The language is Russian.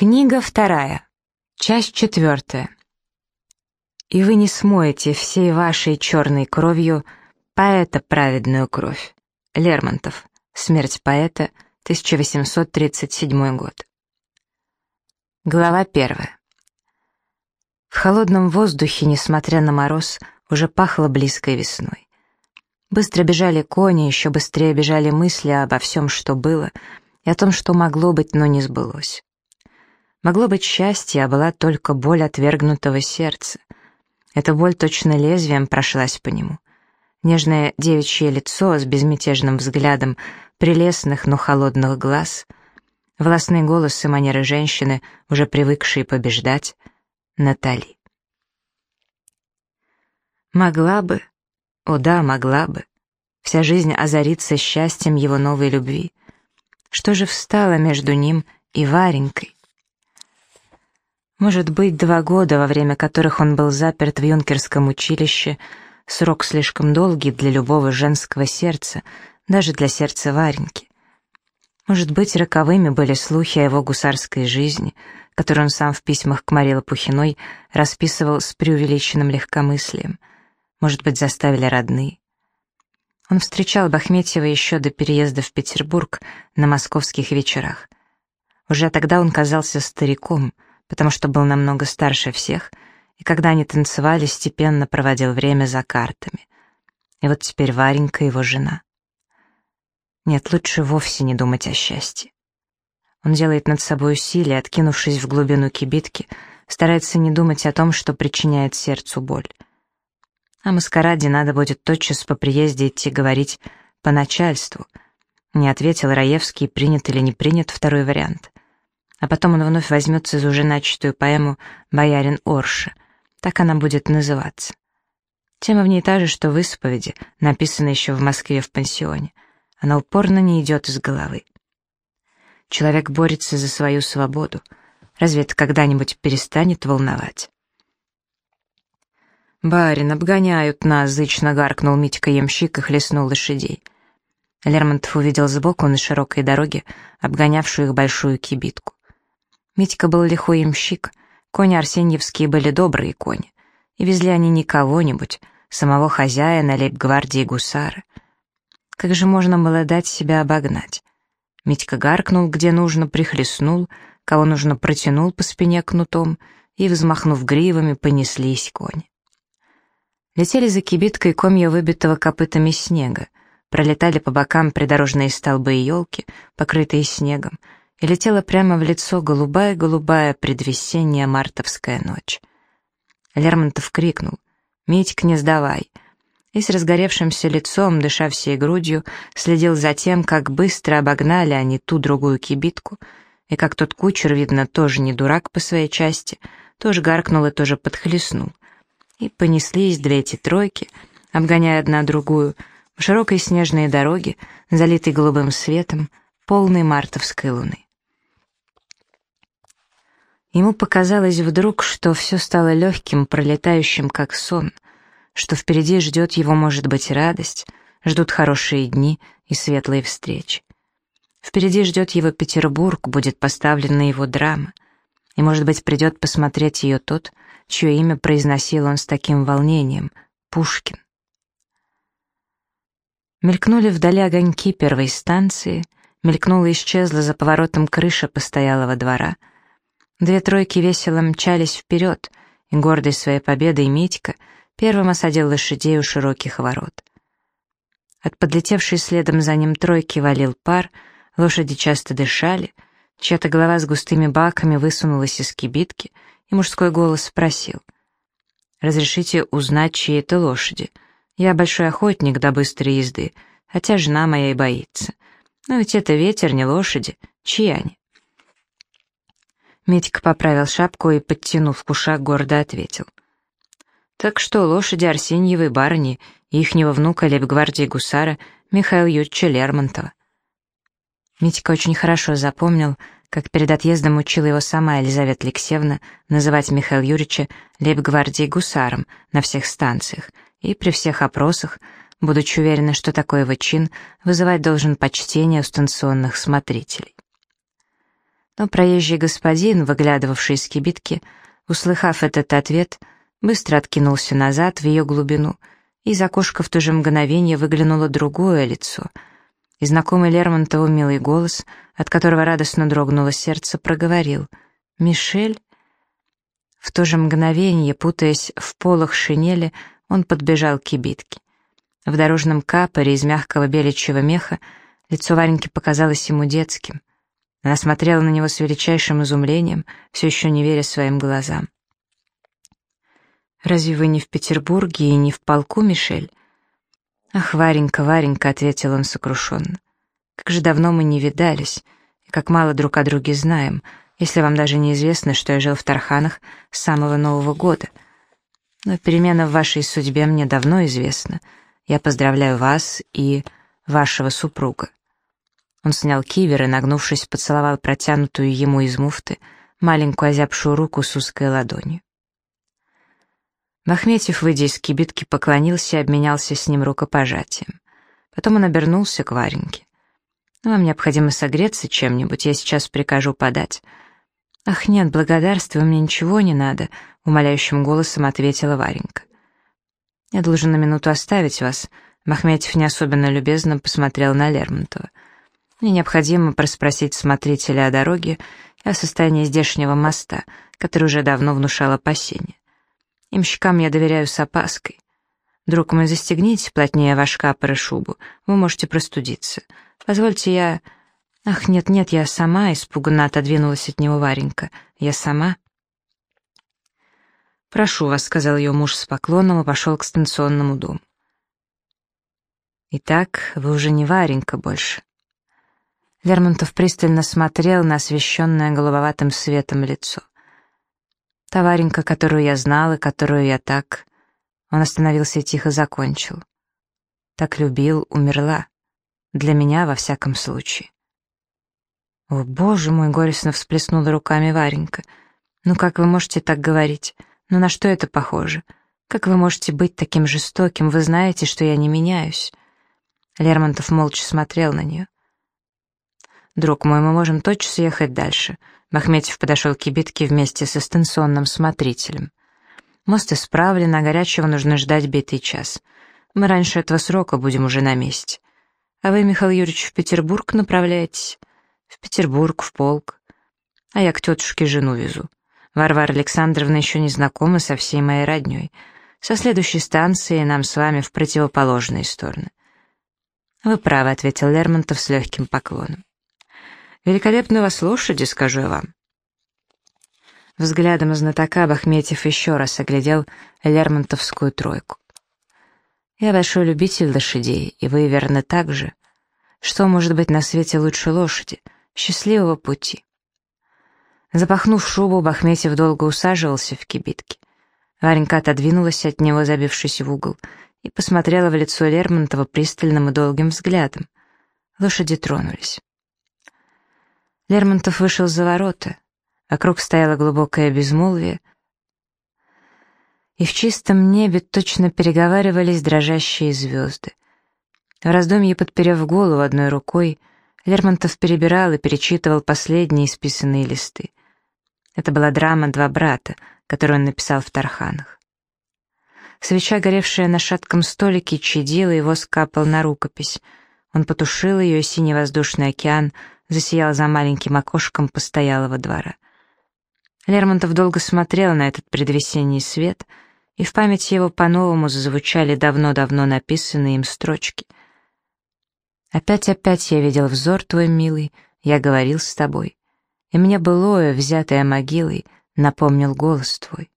Книга вторая. Часть четвертая. «И вы не смоете всей вашей черной кровью поэта праведную кровь». Лермонтов. Смерть поэта. 1837 год. Глава первая. В холодном воздухе, несмотря на мороз, уже пахло близкой весной. Быстро бежали кони, еще быстрее бежали мысли обо всем, что было, и о том, что могло быть, но не сбылось. Могло быть счастье, а была только боль отвергнутого сердца. Эта боль точно лезвием прошлась по нему. Нежное девичье лицо с безмятежным взглядом прелестных, но холодных глаз, властный голос и манеры женщины, уже привыкшие побеждать, Натали. Могла бы, о да, могла бы, вся жизнь озариться счастьем его новой любви. Что же встало между ним и Варенькой? Может быть, два года, во время которых он был заперт в юнкерском училище, срок слишком долгий для любого женского сердца, даже для сердца Вареньки. Может быть, роковыми были слухи о его гусарской жизни, которую он сам в письмах к Марии Лопухиной расписывал с преувеличенным легкомыслием. Может быть, заставили родные. Он встречал Бахметьева еще до переезда в Петербург на московских вечерах. Уже тогда он казался стариком — потому что был намного старше всех, и когда они танцевали, степенно проводил время за картами. И вот теперь Варенька его жена. Нет, лучше вовсе не думать о счастье. Он делает над собой усилие, откинувшись в глубину кибитки, старается не думать о том, что причиняет сердцу боль. О маскараде надо будет тотчас по приезде идти говорить по начальству. Не ответил Раевский, принят или не принят второй вариант а потом он вновь возьмется за уже начатую поэму «Боярин Орша». Так она будет называться. Тема в ней та же, что в исповеди, написанной еще в Москве в пансионе. Она упорно не идет из головы. Человек борется за свою свободу. Разве это когда-нибудь перестанет волновать? «Барин, обгоняют нас!» — зычно гаркнул Митька ямщик и хлестнул лошадей. Лермонтов увидел сбоку на широкой дороге обгонявшую их большую кибитку. Митька был лихой имщик, кони Арсеньевские были добрые кони, и везли они не кого-нибудь, самого хозяина лейб-гвардии гусары. Как же можно было дать себя обогнать? Митька гаркнул, где нужно, прихлестнул, кого нужно протянул по спине кнутом, и, взмахнув гривами, понеслись кони. Летели за кибиткой комья выбитого копытами снега, пролетали по бокам придорожные столбы и елки, покрытые снегом, и летела прямо в лицо голубая-голубая предвесенняя мартовская ночь. Лермонтов крикнул «Митьк, не сдавай!» и с разгоревшимся лицом, дыша всей грудью, следил за тем, как быстро обогнали они ту другую кибитку, и как тот кучер, видно, тоже не дурак по своей части, тоже гаркнул и тоже подхлестнул. И понеслись две эти тройки, обгоняя одна другую, по широкой снежной дороге, залитой голубым светом, полной мартовской луны. Ему показалось вдруг, что все стало легким, пролетающим, как сон, что впереди ждет его, может быть, радость, ждут хорошие дни и светлые встречи. Впереди ждет его Петербург, будет поставлена его драма, и, может быть, придет посмотреть ее тот, чье имя произносил он с таким волнением — Пушкин. Мелькнули вдали огоньки первой станции, мелькнула и исчезла за поворотом крыша постоялого двора — Две тройки весело мчались вперед, и гордый своей победой Митька первым осадил лошадей у широких ворот. От подлетевшей следом за ним тройки валил пар, лошади часто дышали, чья-то голова с густыми баками высунулась из кибитки, и мужской голос спросил. «Разрешите узнать, чьи это лошади? Я большой охотник до быстрой езды, хотя жена моя и боится. Но ведь это ветер, не лошади. Чьи они?» Митька поправил шапку и, подтянув кушак, гордо ответил. «Так что лошади Арсеньевой барыни ихнего внука лейб-гвардии гусара Михаила Юрьевича Лермонтова». Митька очень хорошо запомнил, как перед отъездом учила его сама Елизавета Алексеевна называть Михаила Юрьевича лейб-гвардии гусаром на всех станциях и при всех опросах, будучи уверена, что такой его чин вызывать должен почтение у станционных смотрителей. Но проезжий господин, выглядывавший из кибитки, услыхав этот ответ, быстро откинулся назад в ее глубину, и из окошка в то же мгновение выглянуло другое лицо. И знакомый Лермонтову милый голос, от которого радостно дрогнуло сердце, проговорил «Мишель?» В то же мгновение, путаясь в полах шинели, он подбежал к кибитке. В дорожном капоре из мягкого беличьего меха лицо Вареньки показалось ему детским. Она смотрела на него с величайшим изумлением, все еще не веря своим глазам. «Разве вы не в Петербурге и не в полку, Мишель?» «Ах, Варенька, Варенька», — ответил он сокрушенно. «Как же давно мы не видались, и как мало друг о друге знаем, если вам даже не известно, что я жил в Тарханах с самого Нового года. Но перемена в вашей судьбе мне давно известна. Я поздравляю вас и вашего супруга». Он снял кивер и, нагнувшись, поцеловал протянутую ему из муфты маленькую озябшую руку с узкой ладонью. Махметьев, выйдя из кибитки, поклонился и обменялся с ним рукопожатием. Потом он обернулся к Вареньке. «Ну, «Вам необходимо согреться чем-нибудь, я сейчас прикажу подать». «Ах, нет, благодарствую, мне ничего не надо», — умоляющим голосом ответила Варенька. «Я должен на минуту оставить вас», — Махметьев не особенно любезно посмотрел на Лермонтова. Мне необходимо проспросить смотрителя о дороге и о состоянии здешнего моста, который уже давно внушал опасения. Имщикам я доверяю с опаской. Друг мой, застегните плотнее ваш капор и шубу, вы можете простудиться. Позвольте я... Ах, нет-нет, я сама, испуганно отодвинулась от него Варенька. Я сама. «Прошу вас», — сказал ее муж с поклоном и пошел к станционному дому. «Итак, вы уже не Варенька больше. Лермонтов пристально смотрел на освещенное голубоватым светом лицо. Та Варенька, которую я знал и которую я так... Он остановился и тихо закончил. Так любил, умерла. Для меня, во всяком случае. «О, боже мой!» — горестно всплеснула руками Варенька. «Ну как вы можете так говорить? Ну на что это похоже? Как вы можете быть таким жестоким? Вы знаете, что я не меняюсь». Лермонтов молча смотрел на нее. «Друг мой, мы можем тотчас ехать дальше». Махметьев подошел к кибитке вместе со станционным смотрителем. «Мост исправлен, а горячего нужно ждать битый час. Мы раньше этого срока будем уже на месте. А вы, Михаил Юрьевич, в Петербург направляетесь?» «В Петербург, в полк. А я к тетушке жену везу. Варвара Александровна еще не знакома со всей моей родней. Со следующей станции нам с вами в противоположные стороны». «Вы правы», — ответил Лермонтов с легким поклоном. Великолепны вас лошади, скажу я вам». Взглядом знатока Бахметьев еще раз оглядел Лермонтовскую тройку. «Я большой любитель лошадей, и вы, верно, так же. Что может быть на свете лучше лошади? Счастливого пути!» Запахнув шубу, Бахметьев долго усаживался в кибитке. Варенька отодвинулась от него, забившись в угол, и посмотрела в лицо Лермонтова пристальным и долгим взглядом. Лошади тронулись. Лермонтов вышел за ворота. Вокруг стояло глубокое безмолвие, и в чистом небе точно переговаривались дрожащие звезды. В раздумье, подперев голову одной рукой, Лермонтов перебирал и перечитывал последние исписанные листы. Это была драма «Два брата», которую он написал в Тарханах. Свеча, горевшая на шатком столике, чадила, и воск капал на рукопись. Он потушил ее, и синий воздушный океан засиял за маленьким окошком постоялого двора. Лермонтов долго смотрел на этот предвесенний свет, и в памяти его по-новому зазвучали давно-давно написанные им строчки. «Опять-опять я видел взор твой, милый, я говорил с тобой, и мне былое, взятое могилой, напомнил голос твой».